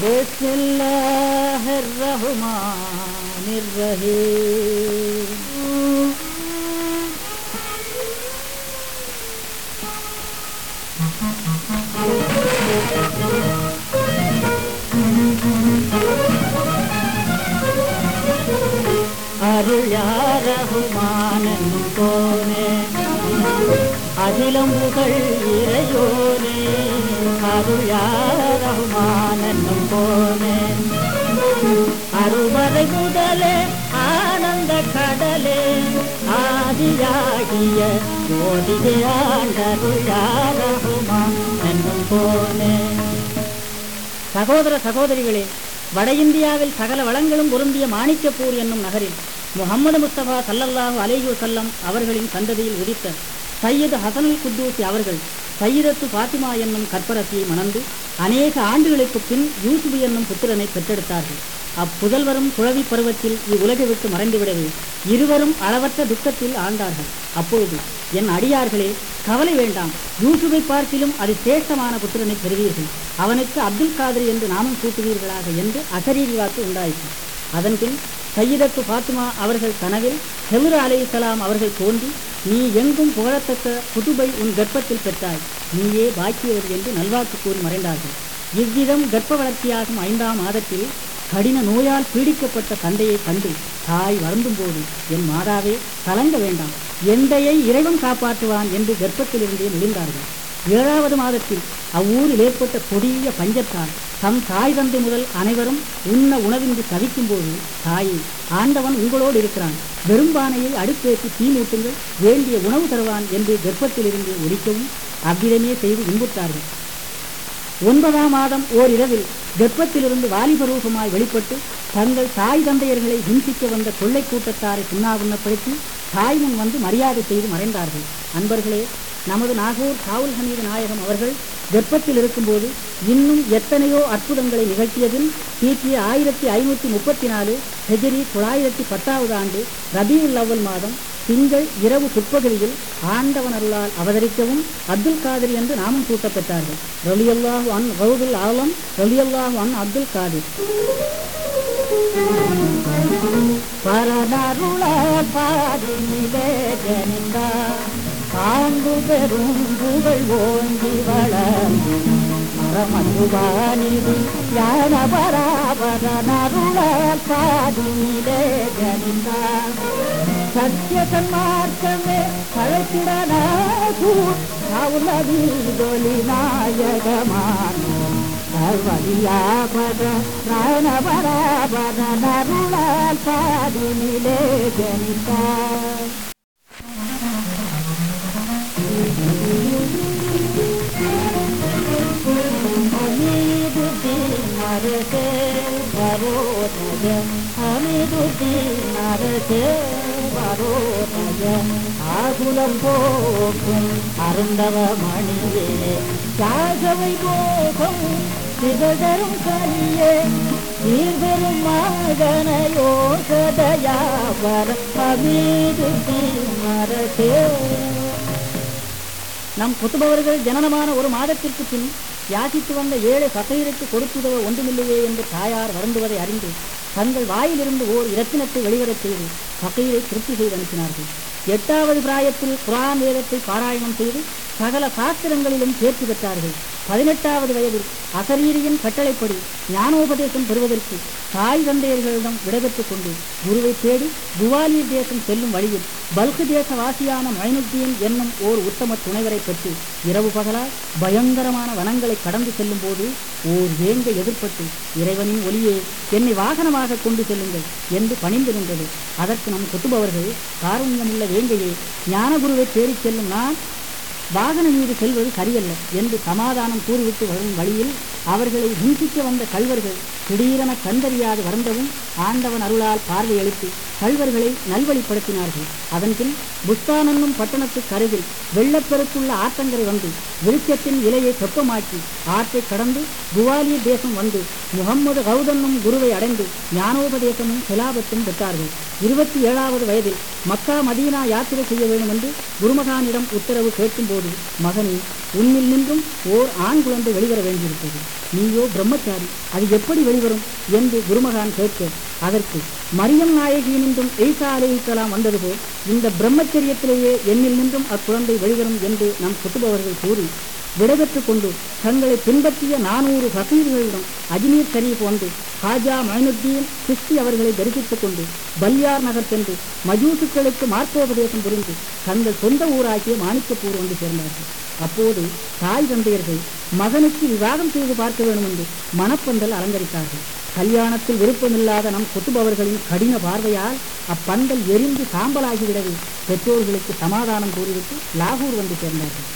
بسم الله الرحمن الرحيم அருளாரகுமானன் போனே அகிலம் புகழ் இறையோனே. அருளாரகுமானன் போனே. அருவரை முதலே ஆனந்த கடலே. ஆதியாகிய கோடியே ஆண்டருளாரகுமான் என்னும் போனே. சகோதர சகோதரிகளே வட இந்தியாவில் சகல வளங்களும் பொருந்திய மாணிக்கப்பூர் என்னும் நகரில் முகமது முஸ்தபா சல்லல்லாஹு அலேஹு வஸல்லம் அவர்களின் சந்ததியில் உதித்த சையது ஹசனுல் குத்தூசி அவர்கள் சையதத்து பாத்திமா என்னும் கற்பரசியை மணந்து அநேக ஆண்டுகளுக்கு பின் யூசுப் என்னும் புத்திரனை பெற்றெடுத்தார்கள். அப்புதல்வரும் குழவி பருவத்தில் இவ்வுலகை விட்டு மறைந்துவிடவே இருவரும் அளவற்ற துக்கத்தில் ஆழ்ந்தார்கள். அப்பொழுது என் அடியார்களே கவலை வேண்டாம். யூசுபை பார்க்கிலும் அது சேஷ்டமான புத்திரனை பெறுவீர்கள். அவனுக்கு அப்துல் காதர் என்று நாமம் சூட்டுவீர்களாக என்று அசரீரி வாக்கு உண்டாயிற்று. அதன்பின் சையதத்து பாத்திமா அவர்கள் கனவில் ஹெமிர அலை சலாம் அவர்கள் தோன்றி நீ எங்கும் புகழத்தக்க குதுபை உன் கர்ப்பத்தில் பெற்றாய். நீயே பாக்கியவர் என்று நல்வாக்கு கூறி மறைந்தார்கள். இவ்விதம் கர்ப்ப வளர்ச்சியாகும் ஐந்தாம் மாதத்தில் கடின நோயால் பீடிக்கப்பட்ட தந்தையை கண்டு தாய் வருந்தும் போது என் மாதாவே கலங்க வேண்டாம். எந்தையை இறைவன் காப்பாற்றுவான் என்று கர்ப்பத்திலிருந்தே நெளிந்தார்கள். ஏழாவது மாதத்தில் அவ்வூரில் ஏற்பட்ட கொடிய பஞ்சத்தால் தம் தாய் தந்தை முதல் அனைவரும் உண்ண உணவின்றி தவிக்கும் போது தாயே ஆண்டவன் உங்களோடு இருக்கிறான். வெறும்பானையை அடுப்பேற்றி தீ மூட்டுங்கள். வேண்டிய உணவு தருவான் என்று கர்ப்பத்திலிருந்து ஒழிக்கவும் அவ்விதமே செய்து இன்புற்றார்கள். ஒன்பதாம் மாதம் ஓர் இரவில் கர்ப்பத்திலிருந்து வாலிபரூபமாய் வெளிப்பட்டு தங்கள் தாய் தந்தையர்களை ஹிம்சிக்க வந்த கொள்ளை கூட்டத்தாரை சுண்ணாவுண்ணப்படுத்தி தாய் முன் வந்து மரியாதை செய்து மறைந்தார்கள். அன்பர்களே நமது நாகூர் காவல் ஹமீது நாயகம் அவர்கள் கர்ப்பத்தில் இருக்கும்போது இன்னும் எத்தனையோ அற்புதங்களை நிகழ்த்தியதில் கிபி ஆயிரத்தி ஐநூற்றி முப்பத்தி நாலு ஹெஜரி தொள்ளாயிரத்தி பத்தாவது ஆண்டு ரபியுல் அவ்வல் மாதம் திங்கள் இரவு பிற்பகுதியில் ஆண்டவன் அருளால் அவதரிக்கவும் அப்துல் காதிர் என்று நாமம் சூட்டப்பெற்றார்கள். ரலியல்லாஹ் அன் ரவுதுல் ஆலம் ரலியல்லாஹ் அன் அப்துல் காதிர். பரனருளால் பாதினிலே ஜனிந்தார் ஆண்டு பெரும் புகழ் ஓங்கி வளர்ந்து மரமதுவானிதி ஞான பராபரனருளால் பாதியிலே ஜனிந்தார் சத்திய சன்மார்க்கமே கழைத்திடனாகூர் கவுலவீதொலி நாயகமான சர்வதியாபத பிராணபராபர நருளால் பாதியிலே ஜனித்தார் அரசே வரோதய அமீதுதீன் அரசே வரோதய ஆகுலம் போக்கும் அருந்தவ மணியே சாகவை போகும் திகழரும் கலியே தீர்வரும் மகனையோ கதையாவர் அமீதுதீன் அரசே நம் குத்துபவர்கள் ஜனனமான ஒரு மாதத்திற்கு பின் யாசித்து வந்த ஏழை சகையருக்கு கொடுத்துதவ ஒன்றுமில்லையே என்று தாயார் வருந்துவதை அறிந்து தங்கள் வாயிலிருந்து ஓர் இரத்தினத்தை வெளிவரச் செய்து சகையரை திருப்தி செய்து அனுப்பினார்கள். எட்டாவது பிராயத்தில் குரான் வேதத்தை பாராயணம் செய்து சகல சாஸ்திரங்களிலும் தேர்ச்சி பெற்றார்கள். பதினெட்டாவது வயதில் அசரீரியின் கட்டளைப்படி ஞானோபதேசம் பெறுவதற்கு தாய் தந்தையர்களிடம் விடைபெற்றுக் கொண்டு குருவை தேடி குவாலியர் தேசம் செல்லும் வழியில் பல்கு தேச வாசியான மைனுத்தீன் என்னும் ஓர் உத்தம துணைவரை பெற்று இரவு பகலால் பயங்கரமான வனங்களை கடந்து செல்லும் போது ஓர் வேங்க எதிர்ப்பட்டு இறைவனின் ஒளியே என்னை வாகனமாக கொண்டு செல்லுங்கள் என்று பணிந்திருந்தது அதற்கு நம் கொத்துபவர்கள் காருண்யமுள்ள வேங்கையே ஞானகுருவை தேடிச் செல்லும் நான் வாகனம் மீது செல்வது சரியல்ல என்று சமாதானம் கூறிவிட்டு வரும் வழியில் அவர்களை ஹிம்சிக்க வந்த கல்வர்கள் திடீரென கண்டறியாது வருந்தவும் ஆண்டவன் அருளால் பார்வையளித்து கல்வர்களை நல்வழிப்படுத்தினார்கள். அதன்பின் புஸ்தான் என்னும் பட்டணத்துக்கு அருகில் வெள்ளப்பெருக்குள்ள ஆற்றங்கரை வந்து விருட்சத்தின் இலையை சொப்பமாக்கி ஆற்றை கடந்து குவாலிய தேசம் வந்து முகம்மது கௌதன்னும் குருவை அடைந்து ஞானோபதேசமும் சிலாபத்தும் பெற்றார்கள். இருபத்தி ஏழாவது வயதில் மக்கா மதீனா யாத்திரை செய்ய வேண்டும் என்று குருமகானிடம் உத்தரவு கேட்கும்போது மகனே உன்னில் நின்றும் ஓர் ஆண் குழந்தை வெளிவர வேண்டியிருக்கிறது. நீயோ பிரம்மச்சாரி அது எப்படி வெளிவரும் என்று குருமகான் கேட்க அதற்கு மரியம் நாயகியினின்றும் எய்சா அலைஹிஸ்ஸலாம் வந்தது போல் இந்த பிரம்மச்சரியத்திலேயே என்னில் நின்றும் அக்குழந்தை வெளிவரும் என்று நம் சுட்டுபவர்கள் கூறி விடைபெற்றுக் கொண்டு தங்களை பின்பற்றிய நானூறு ஃபகீர்களிடம் அஜ்மீர் ஷரீப் வந்து ஹாஜா மைனுத்தீன் சிஸ்தி அவர்களை தரிசித்துக் கொண்டு பல்யார் நகர் சென்று மஜூசுக்களுக்கு மார்க்கோபதேசம் புரிந்து தங்கள் சொந்த ஊராகிய மாணிக்கப்பூர் வந்து சேர்ந்தார்கள். அப்போது தாய் தந்தையர்கள் மகனுக்கு விவாகம் செய்து பார்க்க வேண்டும் என்று மனப்பந்தல் அலங்கரித்தார்கள். கல்யாணத்தில் விருப்பமில்லாத நம் கொத்துபவர்களின் கடின பார்வையால் அப்பந்தல் எரிந்து சாம்பலாகிவிடவே. பெற்றோர்களுக்கு சமாதானம் கூறிவிட்டு லாகூர் வந்து சேர்ந்தார்கள்.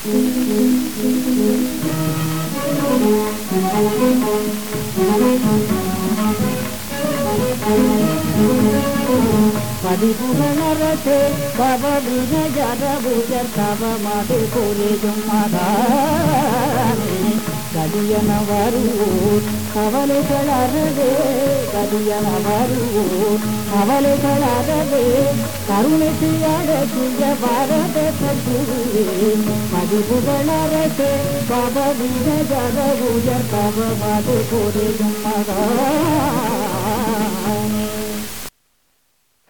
பதிபுகழரசே பவ தவ மது புரியும் மகானே கதியன வருவோர் கவலைகள் அறவே கதியன வருவோர் கவலைகள் கவலைகளறவே கருணைக்கு அழகிய பாரத சத்துருவே மதிபுகழரசே பவ விஜயரபுஜர் தவ மது புரியும் மகா.